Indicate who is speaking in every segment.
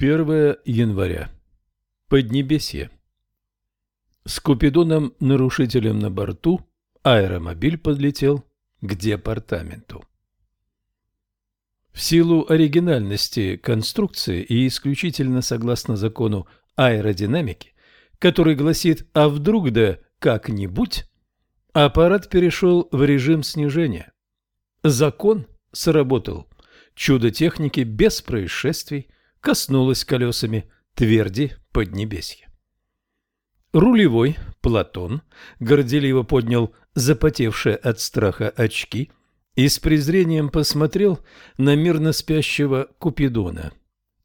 Speaker 1: 1 января. Поднебесье. С Купидоном-нарушителем на борту аэромобиль подлетел к департаменту. В силу оригинальности конструкции и исключительно согласно закону аэродинамики, который гласит «а вдруг да как-нибудь», аппарат перешел в режим снижения. Закон сработал. Чудо техники без происшествий коснулось колесами тверди Поднебесья. Рулевой Платон горделиво поднял запотевшие от страха очки и с презрением посмотрел на мирно спящего Купидона.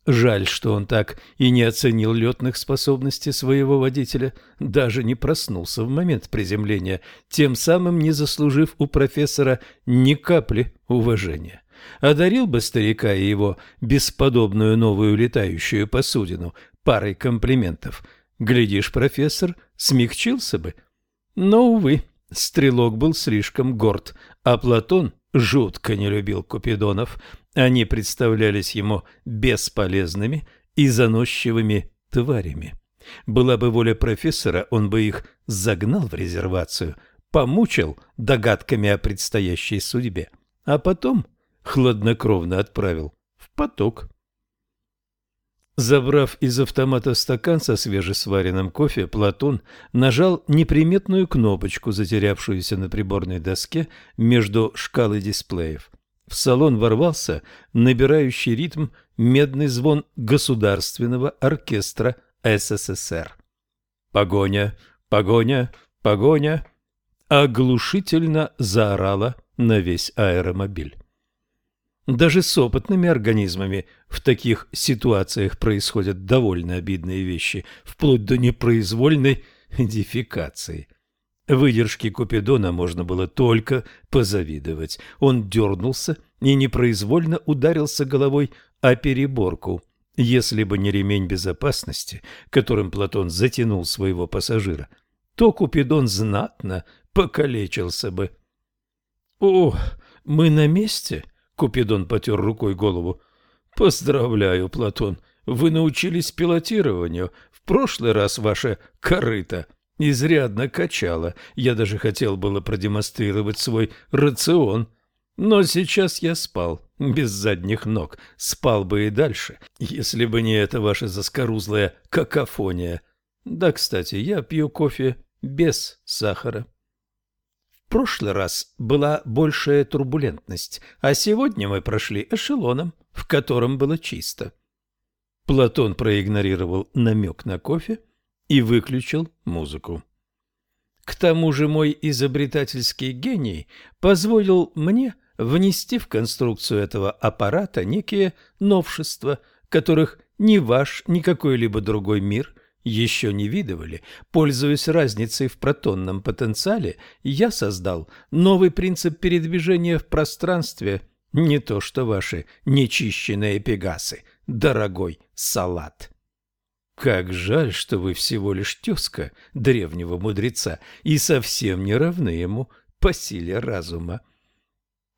Speaker 1: Жаль, что он так и не оценил летных способностей своего водителя, даже не проснулся в момент приземления, тем самым не заслужив у профессора ни капли уважения. Одарил бы старика и его бесподобную новую летающую посудину парой комплиментов. Глядишь, профессор смягчился бы. Но, увы, стрелок был слишком горд, а Платон жутко не любил Купидонов. Они представлялись ему бесполезными и заносчивыми тварями. Была бы воля профессора, он бы их загнал в резервацию, помучил догадками о предстоящей судьбе, а потом хладнокровно отправил в поток. Забрав из автомата стакан со свежесваренным кофе, Платон нажал неприметную кнопочку, затерявшуюся на приборной доске между шкалой дисплеев. В салон ворвался набирающий ритм медный звон Государственного оркестра СССР. Погоня, погоня, погоня оглушительно заорала на весь аэромобиль. Даже с опытными организмами в таких ситуациях происходят довольно обидные вещи, вплоть до непроизвольной дефекации. Выдержке Купидона можно было только позавидовать. Он дернулся и непроизвольно ударился головой о переборку. Если бы не ремень безопасности, которым Платон затянул своего пассажира, то Купидон знатно покалечился бы. — О, мы на месте? Купидон потер рукой голову. «Поздравляю, Платон, вы научились пилотированию. В прошлый раз ваше корыто изрядно качало. Я даже хотел было продемонстрировать свой рацион. Но сейчас я спал, без задних ног. Спал бы и дальше, если бы не эта ваша заскорузлая какофония. Да, кстати, я пью кофе без сахара» прошлый раз была большая турбулентность, а сегодня мы прошли эшелоном, в котором было чисто. Платон проигнорировал намек на кофе и выключил музыку. К тому же мой изобретательский гений позволил мне внести в конструкцию этого аппарата некие новшества, которых ни ваш, ни какой-либо другой мир еще не видывали. Пользуясь разницей в протонном потенциале, я создал новый принцип передвижения в пространстве, не то что ваши нечищенные пегасы, дорогой салат. Как жаль, что вы всего лишь тезка древнего мудреца и совсем не равны ему по силе разума.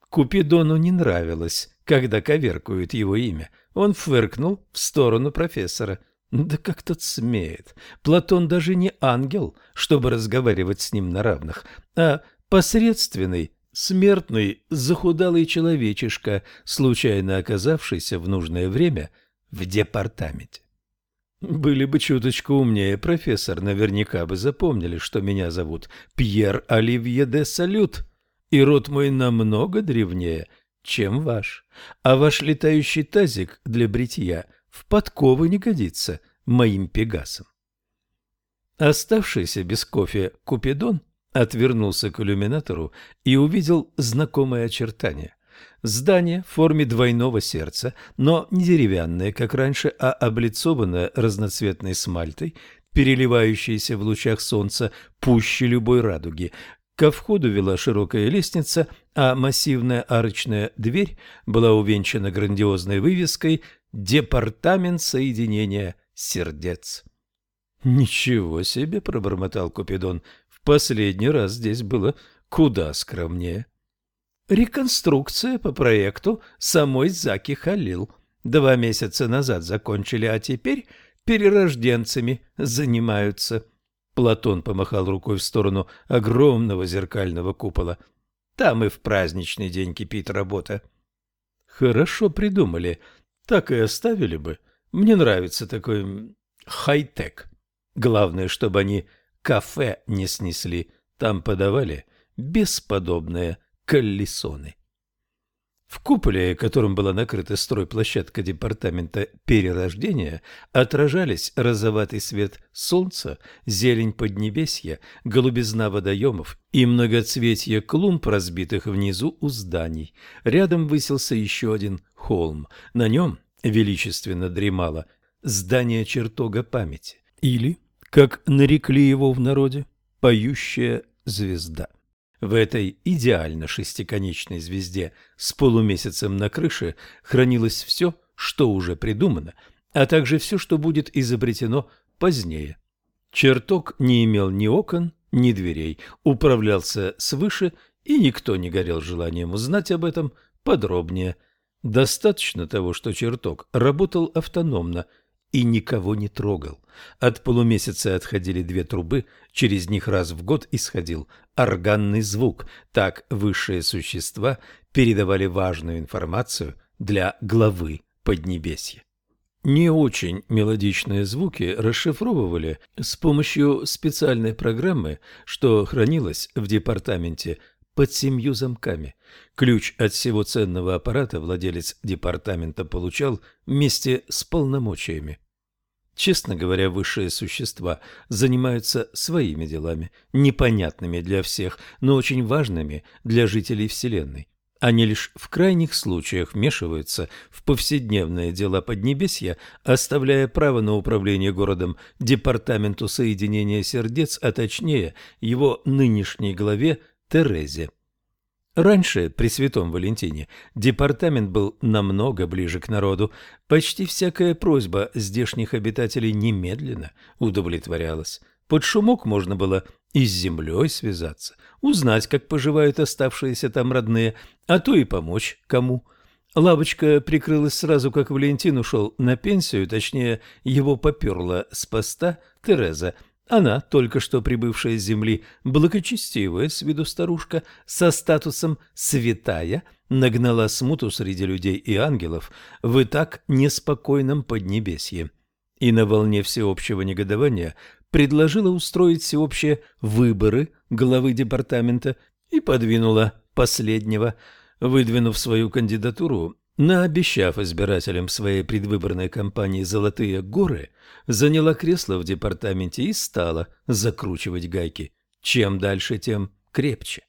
Speaker 1: Купидону не нравилось, когда коверкуют его имя. Он фыркнул в сторону профессора – да как тот смеет? Платон даже не ангел, чтобы разговаривать с ним на равных, а посредственный, смертный, захудалый человечишка, случайно оказавшийся в нужное время в департаменте. Были бы чуточку умнее, профессор, наверняка бы запомнили, что меня зовут Пьер Оливье де Салют, и род мой намного древнее, чем ваш, а ваш летающий тазик для бритья в подковы не годится моим пегасом. Оставшийся без кофе Купидон отвернулся к иллюминатору и увидел знакомое очертание. Здание в форме двойного сердца, но не деревянное, как раньше, а облицованное разноцветной смальтой, переливающейся в лучах солнца пуще любой радуги. Ко входу вела широкая лестница, а массивная арочная дверь была увенчана грандиозной вывеской Департамент соединения сердец. Ничего себе, пробормотал Купидон. В последний раз здесь было куда скромнее. Реконструкция по проекту самой Заки Халил. Два месяца назад закончили, а теперь перерожденцами занимаются. Платон помахал рукой в сторону огромного зеркального купола. Там и в праздничный день кипит работа. Хорошо придумали. Так и оставили бы. Мне нравится такой хай-тек. Главное, чтобы они кафе не снесли. Там подавали бесподобные колесоны. В куполе, которым была накрыта стройплощадка департамента перерождения, отражались розоватый свет солнца, зелень поднебесья, голубизна водоемов и многоцветье клумб, разбитых внизу у зданий. Рядом высился еще один холм. На нем величественно дремало здание чертога памяти, или, как нарекли его в народе, поющая звезда. В этой идеально шестиконечной звезде с полумесяцем на крыше хранилось все, что уже придумано, а также все, что будет изобретено позднее. Чертог не имел ни окон, ни дверей, управлялся свыше, и никто не горел желанием узнать об этом подробнее. Достаточно того, что чертог работал автономно – и никого не трогал. От полумесяца отходили две трубы, через них раз в год исходил органный звук. Так высшие существа передавали важную информацию для главы Поднебесья. Не очень мелодичные звуки расшифровывали с помощью специальной программы, что хранилась в департаменте под семью замками. Ключ от всего ценного аппарата владелец департамента получал вместе с полномочиями. Честно говоря, высшие существа занимаются своими делами, непонятными для всех, но очень важными для жителей Вселенной. Они лишь в крайних случаях вмешиваются в повседневные дела Поднебесья, оставляя право на управление городом Департаменту соединения сердец, а точнее его нынешней главе Терезе. Раньше, при Святом Валентине, департамент был намного ближе к народу. Почти всякая просьба здешних обитателей немедленно удовлетворялась. Под шумок можно было и с землей связаться, узнать, как поживают оставшиеся там родные, а то и помочь кому. Лавочка прикрылась сразу, как Валентин ушел на пенсию, точнее, его поперла с поста Тереза, она, только что прибывшая с земли, благочестивая с виду старушка, со статусом «святая», нагнала смуту среди людей и ангелов в и так неспокойном поднебесье. И на волне всеобщего негодования предложила устроить всеобщие выборы главы департамента и подвинула последнего. Выдвинув свою кандидатуру, Наобещав избирателям своей предвыборной кампании «Золотые горы», заняла кресло в департаменте и стала закручивать гайки. Чем дальше, тем крепче.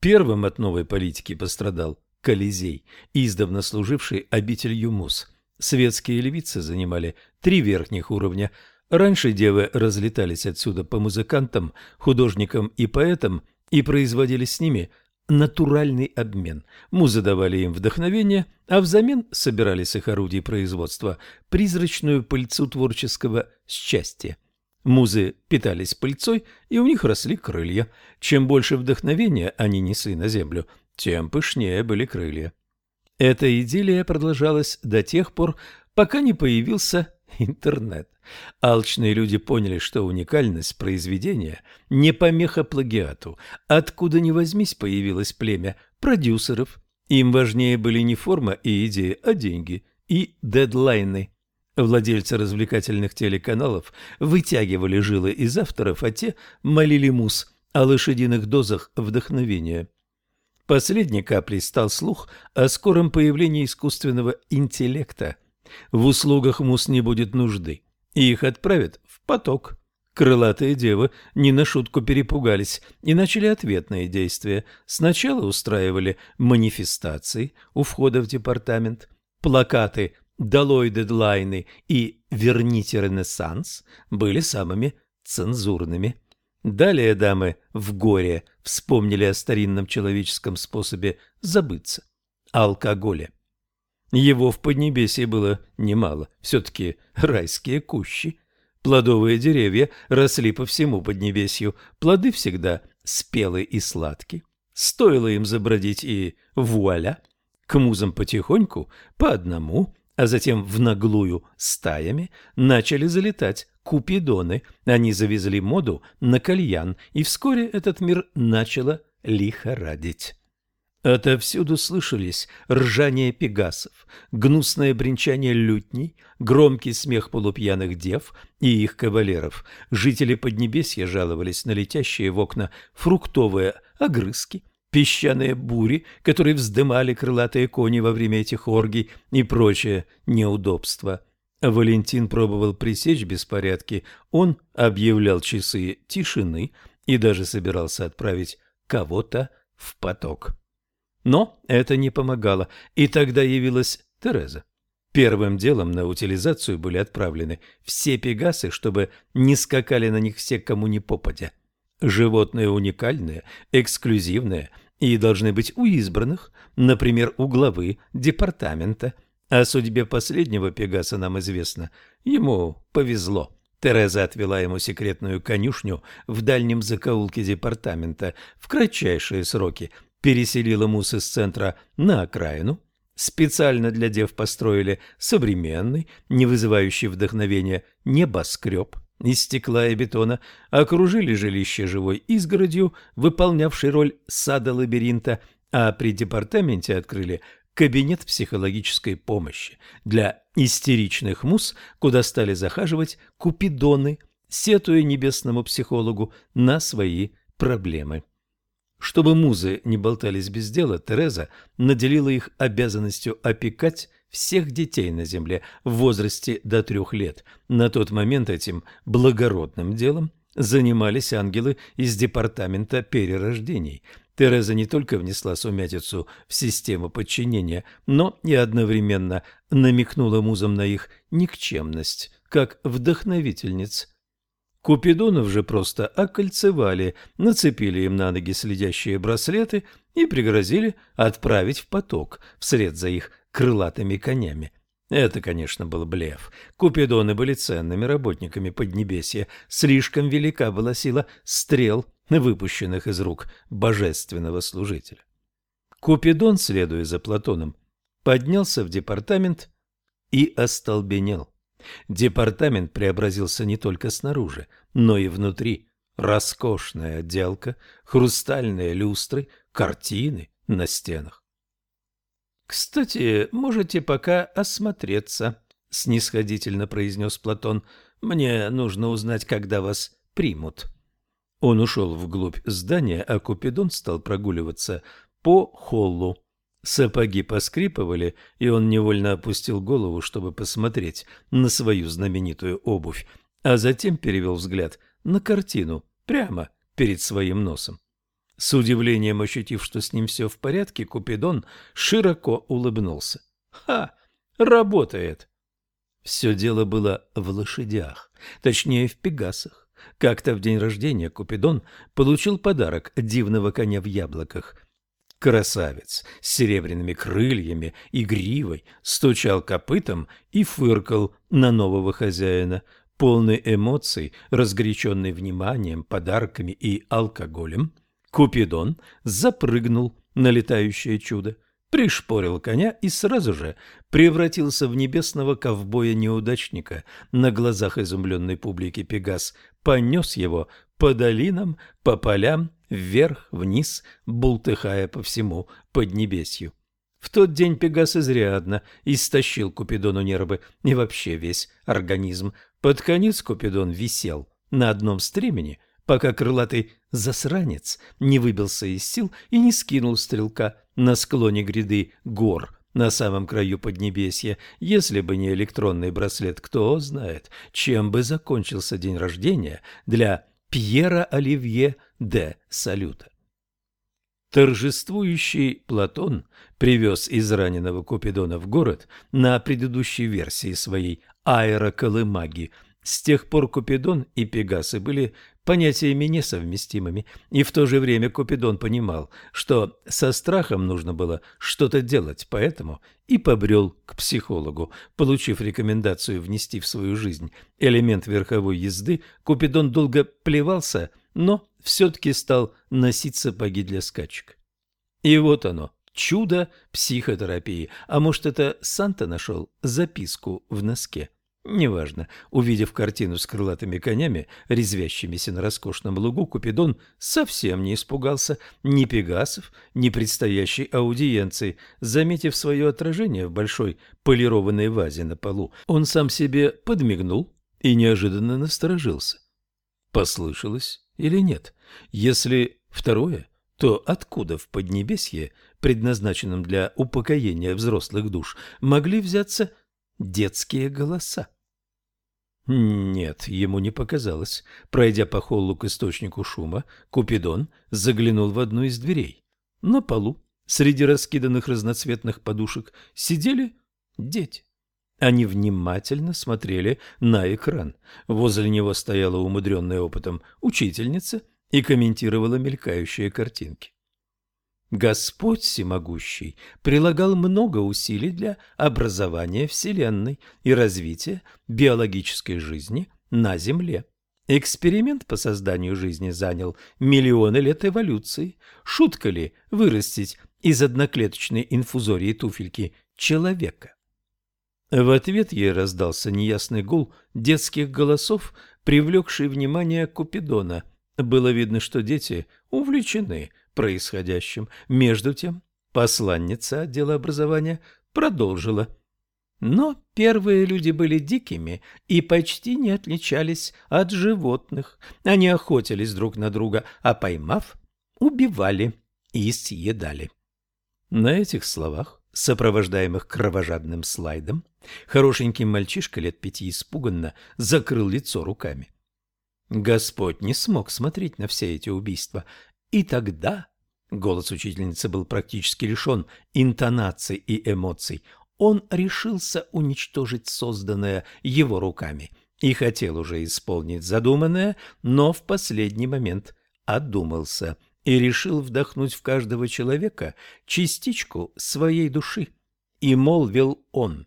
Speaker 1: Первым от новой политики пострадал Колизей, издавна служивший обителью мус. Светские львицы занимали три верхних уровня. Раньше девы разлетались отсюда по музыкантам, художникам и поэтам и производили с ними натуральный обмен. Музы давали им вдохновение, а взамен собирали с их орудий производства призрачную пыльцу творческого счастья. Музы питались пыльцой, и у них росли крылья. Чем больше вдохновения они несли на землю, тем пышнее были крылья. Эта идиллия продолжалась до тех пор, пока не появился интернет. Алчные люди поняли, что уникальность произведения не помеха плагиату. Откуда ни возьмись появилось племя продюсеров. Им важнее были не форма и идеи, а деньги и дедлайны. Владельцы развлекательных телеканалов вытягивали жилы из авторов, а те молили мус о лошадиных дозах вдохновения. Последней каплей стал слух о скором появлении искусственного интеллекта. В услугах мус не будет нужды и их отправят в поток. Крылатые девы не на шутку перепугались и начали ответные действия. Сначала устраивали манифестации у входа в департамент, плакаты «Долой дедлайны» и «Верните Ренессанс» были самыми цензурными. Далее дамы в горе вспомнили о старинном человеческом способе забыться – алкоголе. Его в Поднебесье было немало, все-таки райские кущи. Плодовые деревья росли по всему Поднебесью, плоды всегда спелые и сладкие. Стоило им забродить и вуаля, к музам потихоньку, по одному, а затем в наглую стаями начали залетать купидоны. Они завезли моду на кальян, и вскоре этот мир начало лихорадить. Отовсюду слышались ржание пегасов, гнусное бренчание лютней, громкий смех полупьяных дев и их кавалеров. Жители Поднебесья жаловались на летящие в окна фруктовые огрызки, песчаные бури, которые вздымали крылатые кони во время этих оргий и прочее неудобство. Валентин пробовал пресечь беспорядки, он объявлял часы тишины и даже собирался отправить кого-то в поток. Но это не помогало, и тогда явилась Тереза. Первым делом на утилизацию были отправлены все пегасы, чтобы не скакали на них все, кому не попадя. Животные уникальные, эксклюзивные и должны быть у избранных, например, у главы департамента. О судьбе последнего пегаса нам известно. Ему повезло. Тереза отвела ему секретную конюшню в дальнем закоулке департамента в кратчайшие сроки – переселила мус из центра на окраину. Специально для дев построили современный, не вызывающий вдохновения, небоскреб из стекла и бетона, окружили жилище живой изгородью, выполнявшей роль сада-лабиринта, а при департаменте открыли кабинет психологической помощи для истеричных мус, куда стали захаживать купидоны, сетуя небесному психологу на свои проблемы. Чтобы музы не болтались без дела, Тереза наделила их обязанностью опекать всех детей на земле в возрасте до трех лет. На тот момент этим благородным делом занимались ангелы из департамента перерождений. Тереза не только внесла сумятицу в систему подчинения, но и одновременно намекнула музам на их никчемность, как вдохновительниц Купидонов же просто окольцевали, нацепили им на ноги следящие браслеты и пригрозили отправить в поток вслед за их крылатыми конями. Это, конечно, был блеф. Купидоны были ценными работниками Поднебесья. Слишком велика была сила стрел, выпущенных из рук божественного служителя. Купидон, следуя за Платоном, поднялся в департамент и остолбенел. Департамент преобразился не только снаружи, но и внутри. Роскошная отделка, хрустальные люстры, картины на стенах. «Кстати, можете пока осмотреться», — снисходительно произнес Платон. «Мне нужно узнать, когда вас примут». Он ушел вглубь здания, а Купидон стал прогуливаться по холлу. Сапоги поскрипывали, и он невольно опустил голову, чтобы посмотреть на свою знаменитую обувь, а затем перевел взгляд на картину прямо перед своим носом. С удивлением ощутив, что с ним все в порядке, Купидон широко улыбнулся. «Ха! Работает!» Все дело было в лошадях, точнее в пегасах. Как-то в день рождения Купидон получил подарок дивного коня в яблоках – Красавец с серебряными крыльями и гривой стучал копытом и фыркал на нового хозяина, полный эмоций, разгоряченный вниманием, подарками и алкоголем. Купидон запрыгнул на летающее чудо, пришпорил коня и сразу же превратился в небесного ковбоя-неудачника. На глазах изумленной публики Пегас понес его по долинам, по полям вверх, вниз, бултыхая по всему Поднебесью. В тот день Пегас изрядно истощил Купидону нервы и вообще весь организм. Под конец Купидон висел на одном стремени, пока крылатый засранец не выбился из сил и не скинул стрелка на склоне гряды гор на самом краю Поднебесья. Если бы не электронный браслет, кто знает, чем бы закончился день рождения для Пьера Оливье де Салюта. Торжествующий Платон привез израненного Купидона в город на предыдущей версии своей аэроколымаги – с тех пор Купидон и Пегасы были понятиями несовместимыми, и в то же время Купидон понимал, что со страхом нужно было что-то делать, поэтому и побрел к психологу. Получив рекомендацию внести в свою жизнь элемент верховой езды, Купидон долго плевался, но все-таки стал носить сапоги для скачек. И вот оно, Чудо психотерапии. А может, это Санта нашел записку в носке? Неважно. Увидев картину с крылатыми конями, резвящимися на роскошном лугу, Купидон совсем не испугался ни Пегасов, ни предстоящей аудиенции. Заметив свое отражение в большой полированной вазе на полу, он сам себе подмигнул и неожиданно насторожился. Послышалось или нет? Если второе, то откуда в Поднебесье, предназначенном для упокоения взрослых душ, могли взяться детские голоса. Нет, ему не показалось. Пройдя по холлу к источнику шума, Купидон заглянул в одну из дверей. На полу, среди раскиданных разноцветных подушек, сидели дети. Они внимательно смотрели на экран. Возле него стояла умудренная опытом учительница и комментировала мелькающие картинки. Господь Всемогущий прилагал много усилий для образования Вселенной и развития биологической жизни на Земле. Эксперимент по созданию жизни занял миллионы лет эволюции. Шутка ли вырастить из одноклеточной инфузории туфельки человека? В ответ ей раздался неясный гул детских голосов, привлекший внимание Купидона. Было видно, что дети увлечены происходящим. Между тем посланница отдела образования продолжила. Но первые люди были дикими и почти не отличались от животных. Они охотились друг на друга, а поймав, убивали и съедали. На этих словах, сопровождаемых кровожадным слайдом, хорошенький мальчишка лет пяти испуганно закрыл лицо руками. Господь не смог смотреть на все эти убийства, и тогда голос учительницы был практически лишен интонаций и эмоций. Он решился уничтожить созданное его руками и хотел уже исполнить задуманное, но в последний момент одумался и решил вдохнуть в каждого человека частичку своей души. И молвил он,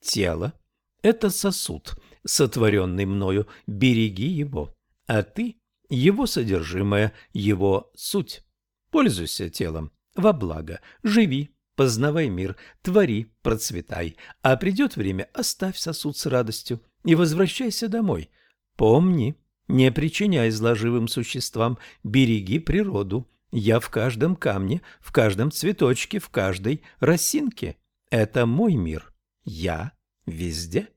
Speaker 1: «Тело — это сосуд, сотворенный мною, береги его, а ты его содержимое, его суть. Пользуйся телом во благо, живи, познавай мир, твори, процветай, а придет время, оставь сосуд с радостью и возвращайся домой. Помни, не причиняй зла живым существам, береги природу. Я в каждом камне, в каждом цветочке, в каждой росинке. Это мой мир. Я везде.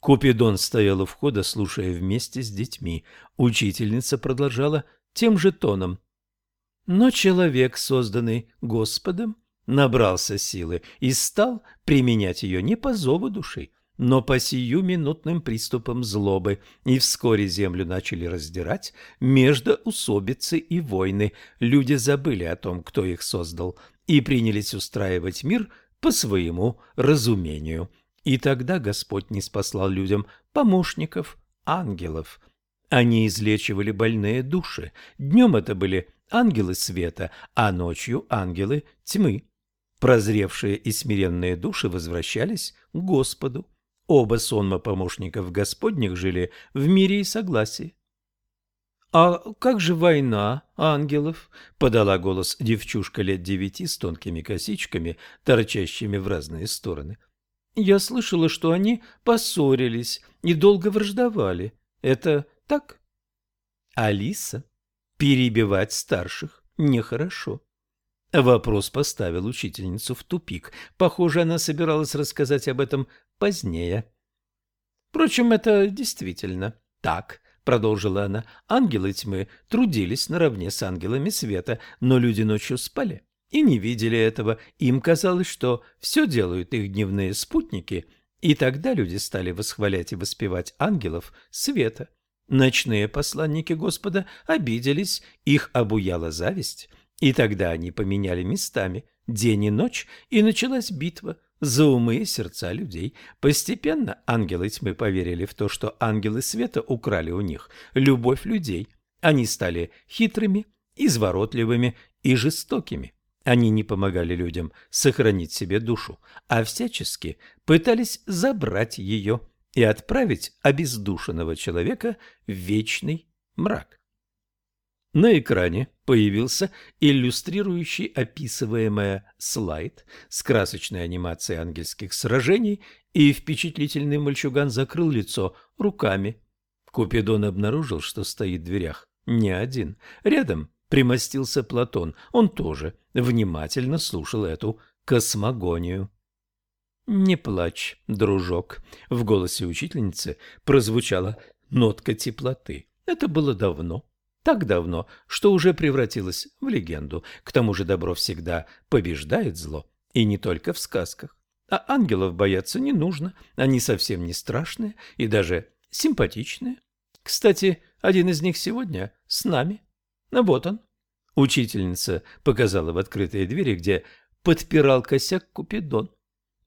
Speaker 1: Купидон стоял у входа, слушая вместе с детьми. Учительница продолжала тем же тоном. Но человек, созданный Господом, набрался силы и стал применять ее не по зову души, но по сиюминутным приступам злобы, и вскоре землю начали раздирать между усобицы и войны. Люди забыли о том, кто их создал, и принялись устраивать мир по своему разумению. И тогда Господь не спаслал людям помощников, ангелов. Они излечивали больные души. Днем это были ангелы света, а ночью ангелы тьмы. Прозревшие и смиренные души возвращались к Господу. Оба сонма помощников Господних жили в мире и согласии. «А как же война ангелов?» — подала голос девчушка лет девяти с тонкими косичками, торчащими в разные стороны. Я слышала, что они поссорились и долго враждовали. Это так? Алиса, перебивать старших нехорошо. Вопрос поставил учительницу в тупик. Похоже, она собиралась рассказать об этом позднее. Впрочем, это действительно так, продолжила она. Ангелы тьмы трудились наравне с ангелами света, но люди ночью спали и не видели этого. Им казалось, что все делают их дневные спутники, и тогда люди стали восхвалять и воспевать ангелов света. Ночные посланники Господа обиделись, их обуяла зависть, и тогда они поменяли местами день и ночь, и началась битва за умы и сердца людей. Постепенно ангелы тьмы поверили в то, что ангелы света украли у них любовь людей. Они стали хитрыми, изворотливыми и жестокими. Они не помогали людям сохранить себе душу, а всячески пытались забрать ее и отправить обездушенного человека в вечный мрак. На экране появился иллюстрирующий описываемое слайд с красочной анимацией ангельских сражений, и впечатлительный мальчуган закрыл лицо руками. Купидон обнаружил, что стоит в дверях не один. Рядом примостился Платон. Он тоже внимательно слушал эту космогонию. «Не плачь, дружок», — в голосе учительницы прозвучала нотка теплоты. Это было давно, так давно, что уже превратилось в легенду. К тому же добро всегда побеждает зло, и не только в сказках. А ангелов бояться не нужно, они совсем не страшные и даже симпатичные. Кстати, один из них сегодня с нами. Вот он. Учительница показала в открытые двери, где подпирал косяк Купидон.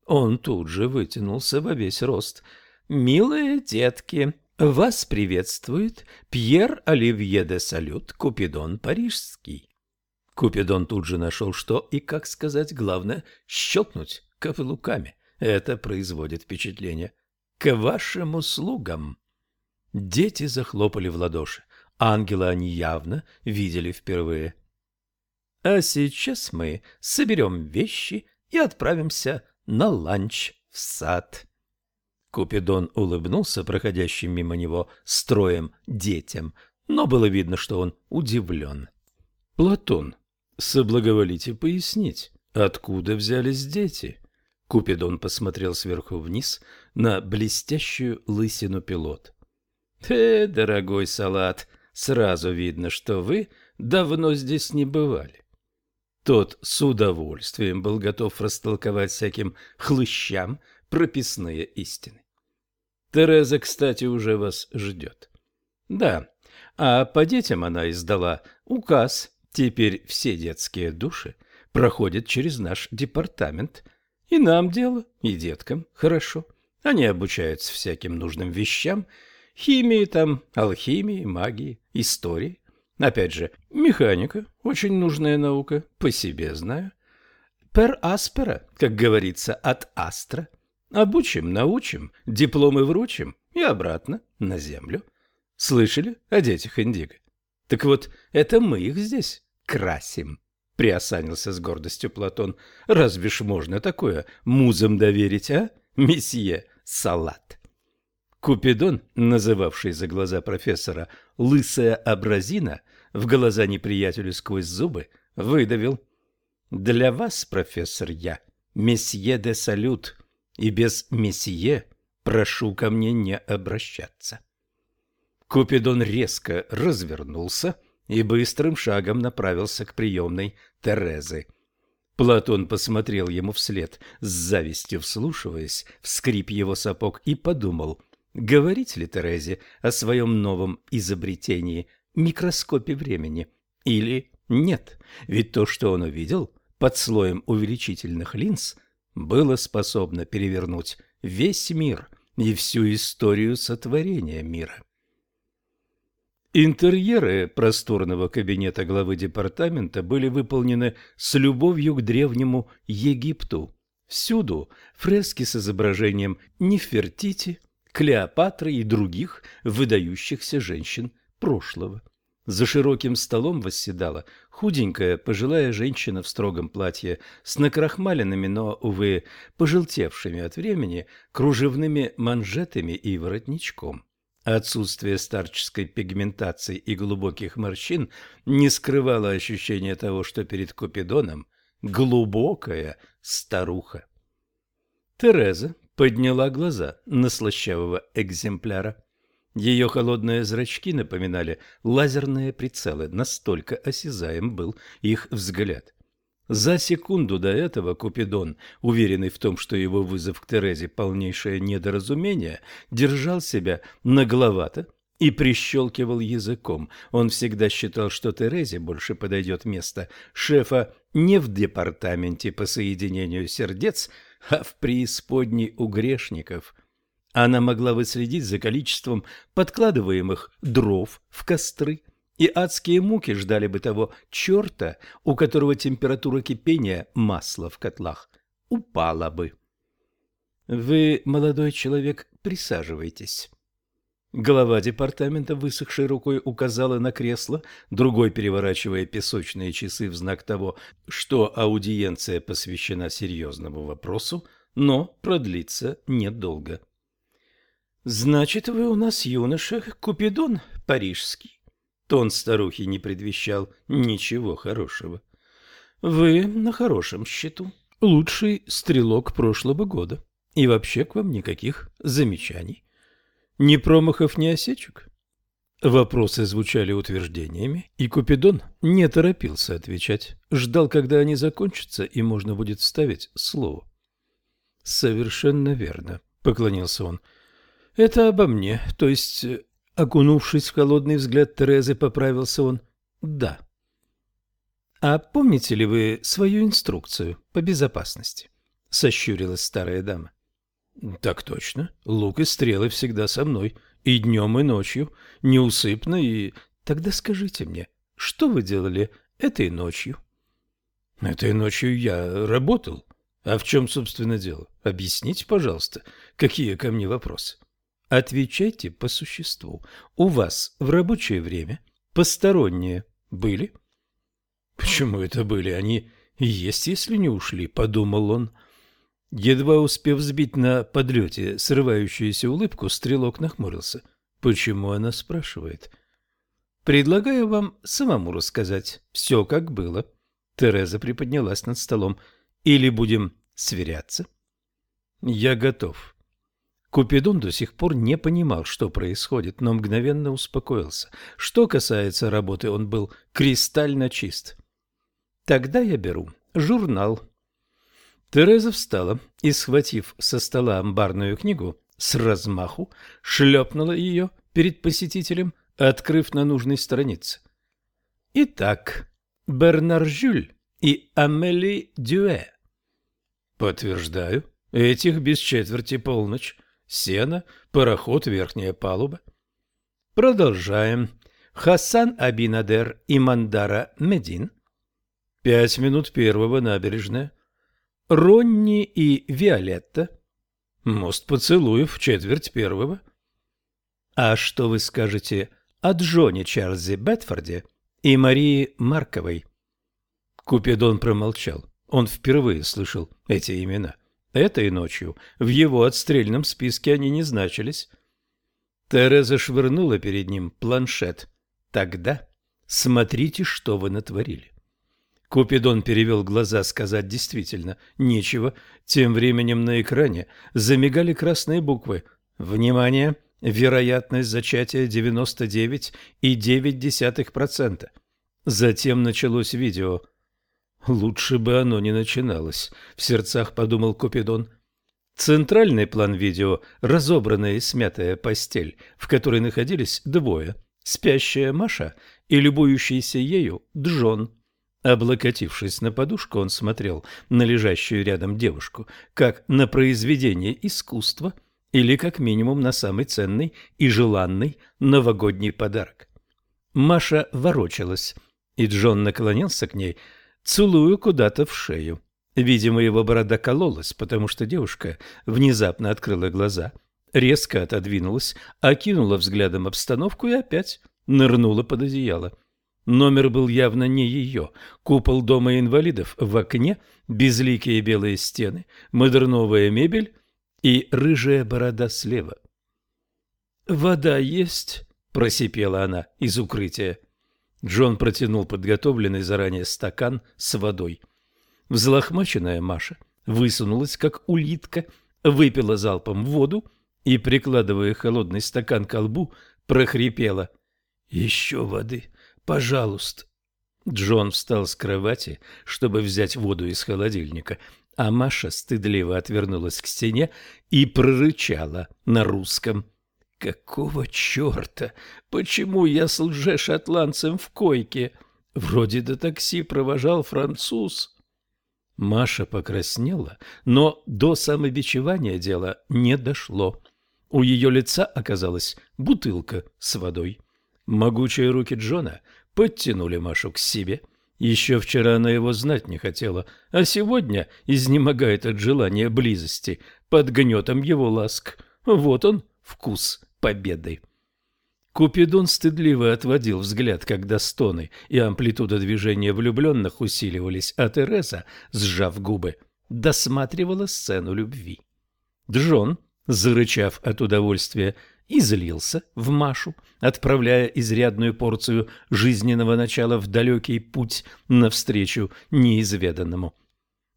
Speaker 1: Он тут же вытянулся во весь рост. «Милые детки, вас приветствует Пьер Оливье де Салют, Купидон Парижский». Купидон тут же нашел, что и, как сказать, главное – щелкнуть каблуками. Это производит впечатление. «К вашим услугам!» Дети захлопали в ладоши. Ангела они явно видели впервые. А сейчас мы соберем вещи и отправимся на ланч в сад. Купидон улыбнулся проходящим мимо него строем детям, но было видно, что он удивлен. «Платон, соблаговолите пояснить, откуда взялись дети?» Купидон посмотрел сверху вниз на блестящую лысину пилот. «Э, дорогой салат, сразу видно, что вы давно здесь не бывали. Тот с удовольствием был готов растолковать всяким хлыщам прописные истины. Тереза, кстати, уже вас ждет. Да, а по детям она издала указ. Теперь все детские души проходят через наш департамент. И нам дело, и деткам хорошо. Они обучаются всяким нужным вещам, химии там, алхимии, магии, истории. Опять же, механика – очень нужная наука, по себе знаю. Пер аспера, как говорится, от астра. Обучим, научим, дипломы вручим и обратно на землю. Слышали о детях Индиго? Так вот, это мы их здесь красим. Приосанился с гордостью Платон. Разве ж можно такое музам доверить, а, месье Салат? Купидон, называвший за глаза профессора «лысая абразина», в глаза неприятелю сквозь зубы, выдавил. «Для вас, профессор, я месье де салют, и без месье прошу ко мне не обращаться». Купидон резко развернулся и быстрым шагом направился к приемной Терезы. Платон посмотрел ему вслед, с завистью вслушиваясь в скрип его сапог, и подумал — Говорить ли Терезе о своем новом изобретении – микроскопе времени? Или нет? Ведь то, что он увидел под слоем увеличительных линз, было способно перевернуть весь мир и всю историю сотворения мира. Интерьеры просторного кабинета главы департамента были выполнены с любовью к древнему Египту. Всюду фрески с изображением Нефертити – Клеопатры и других выдающихся женщин прошлого. За широким столом восседала худенькая пожилая женщина в строгом платье с накрахмаленными, но, увы, пожелтевшими от времени, кружевными манжетами и воротничком. Отсутствие старческой пигментации и глубоких морщин не скрывало ощущения того, что перед Купидоном глубокая старуха. Тереза подняла глаза на слащавого экземпляра. Ее холодные зрачки напоминали лазерные прицелы, настолько осязаем был их взгляд. За секунду до этого Купидон, уверенный в том, что его вызов к Терезе полнейшее недоразумение, держал себя нагловато и прищелкивал языком. Он всегда считал, что Терезе больше подойдет место шефа не в департаменте по соединению сердец, а в преисподней у грешников. Она могла выследить за количеством подкладываемых дров в костры, и адские муки ждали бы того черта, у которого температура кипения масла в котлах упала бы. Вы, молодой человек, присаживайтесь. Глава департамента высохшей рукой указала на кресло, другой переворачивая песочные часы в знак того, что аудиенция посвящена серьезному вопросу, но продлится недолго. «Значит, вы у нас юноша Купидон парижский?» Тон старухи не предвещал ничего хорошего. «Вы на хорошем счету. Лучший стрелок прошлого года. И вообще к вам никаких замечаний. Ни промахов, ни осечек?» Вопросы звучали утверждениями, и Купидон не торопился отвечать, ждал, когда они закончатся, и можно будет вставить слово. «Совершенно верно», — поклонился он. «Это обо мне, то есть Окунувшись в холодный взгляд Терезы, поправился он. «Да». «А помните ли вы свою инструкцию по безопасности?» — сощурилась старая дама. «Так точно. Лук и стрелы всегда со мной. И днем, и ночью. Неусыпно и... Тогда скажите мне, что вы делали этой ночью?» «Этой ночью я работал. А в чем, собственно, дело? Объясните, пожалуйста, какие ко мне вопросы?» Отвечайте по существу. У вас в рабочее время посторонние были? Почему это были? Они есть, если не ушли, подумал он. Едва успев сбить на подлете срывающуюся улыбку, стрелок нахмурился. Почему она спрашивает? Предлагаю вам самому рассказать все, как было. Тереза приподнялась над столом. Или будем сверяться? Я готов. Купидон до сих пор не понимал, что происходит, но мгновенно успокоился. Что касается работы, он был кристально чист. «Тогда я беру журнал». Тереза встала и, схватив со стола амбарную книгу, с размаху шлепнула ее перед посетителем, открыв на нужной странице. «Итак, Бернар Жюль и Амели Дюэ». «Подтверждаю, этих без четверти полночь сено, пароход, верхняя палуба. Продолжаем. Хасан Абинадер и Мандара Медин. Пять минут первого набережная. Ронни и Виолетта. Мост поцелуев, четверть первого. А что вы скажете о Джоне Чарльзе Бетфорде и Марии Марковой? Купидон промолчал. Он впервые слышал эти имена. Этой ночью в его отстрельном списке они не значились. Тереза швырнула перед ним планшет. Тогда смотрите, что вы натворили. Купидон перевел глаза сказать действительно нечего. Тем временем на экране замигали красные буквы. Внимание! Вероятность зачатия 99,9%. Затем началось видео – Лучше бы оно не начиналось, в сердцах подумал Купидон. Центральный план видео – разобранная и смятая постель, в которой находились двое – спящая Маша и любующийся ею Джон. Облокотившись на подушку, он смотрел на лежащую рядом девушку, как на произведение искусства или как минимум на самый ценный и желанный новогодний подарок. Маша ворочалась, и Джон наклонился к ней – целую куда-то в шею. Видимо, его борода кололась, потому что девушка внезапно открыла глаза, резко отодвинулась, окинула взглядом обстановку и опять нырнула под одеяло. Номер был явно не ее. Купол дома инвалидов в окне, безликие белые стены, модерновая мебель и рыжая борода слева. «Вода есть?» – просипела она из укрытия. Джон протянул подготовленный заранее стакан с водой. Взлохмаченная Маша высунулась, как улитка, выпила залпом воду и, прикладывая холодный стакан к лбу, прохрипела. «Еще воды, пожалуйста». Джон встал с кровати, чтобы взять воду из холодильника, а Маша стыдливо отвернулась к стене и прорычала на русском. Какого черта? Почему я с лже-шотландцем в койке? Вроде до такси провожал француз. Маша покраснела, но до самобичевания дело не дошло. У ее лица оказалась бутылка с водой. Могучие руки Джона подтянули Машу к себе. Еще вчера она его знать не хотела, а сегодня изнемогает от желания близости под гнетом его ласк. Вот он, вкус победы. Купидон стыдливо отводил взгляд, когда стоны и амплитуда движения влюбленных усиливались, а Тереза, сжав губы, досматривала сцену любви. Джон, зарычав от удовольствия, излился в Машу, отправляя изрядную порцию жизненного начала в далекий путь навстречу неизведанному.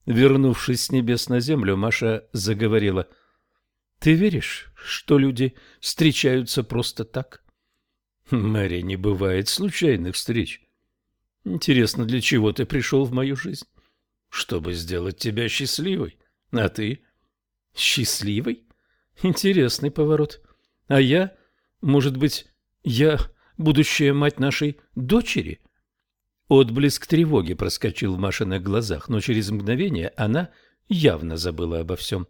Speaker 1: Вернувшись с небес на землю, Маша заговорила. «Ты веришь, что люди встречаются просто так?» Мэри, не бывает случайных встреч. Интересно, для чего ты пришел в мою жизнь? Чтобы сделать тебя счастливой. А ты? Счастливой? Интересный поворот. А я, может быть, я будущая мать нашей дочери? Отблеск тревоги проскочил в Машиных глазах, но через мгновение она явно забыла обо всем.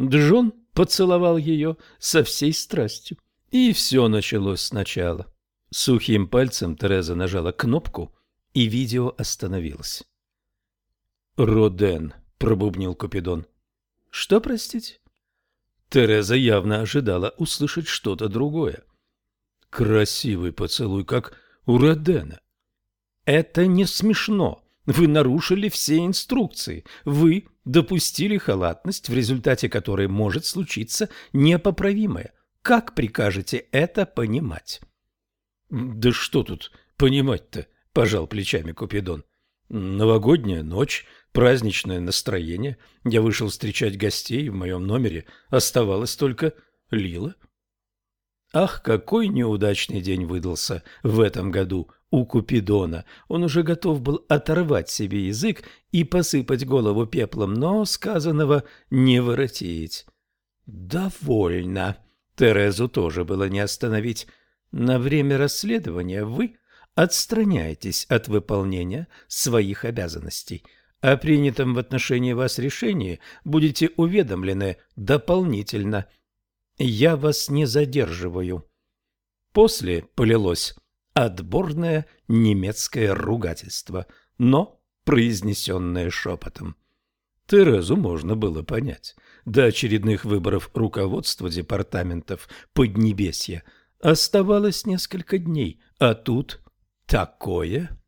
Speaker 1: Джон поцеловал ее со всей страстью, и все началось сначала. Сухим пальцем Тереза нажала кнопку, и видео остановилось. «Роден», — пробубнил Купидон. «Что, простите?» Тереза явно ожидала услышать что-то другое. «Красивый поцелуй, как у Родена». «Это не смешно. Вы нарушили все инструкции. Вы допустили халатность, в результате которой может случиться непоправимое. Как прикажете это понимать?» Да что тут понимать-то, пожал плечами Купидон. Новогодняя ночь, праздничное настроение. Я вышел встречать гостей, в моем номере оставалась только Лила. Ах, какой неудачный день выдался в этом году у Купидона. Он уже готов был оторвать себе язык и посыпать голову пеплом, но сказанного не воротить. «Довольно». Терезу тоже было не остановить. На время расследования вы отстраняетесь от выполнения своих обязанностей. О принятом в отношении вас решении будете уведомлены дополнительно. Я вас не задерживаю. После полилось отборное немецкое ругательство, но произнесенное шепотом. Терезу можно было понять. До очередных выборов руководства департаментов Поднебесья – Оставалось несколько дней, а тут такое...